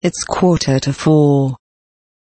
It's quarter to four.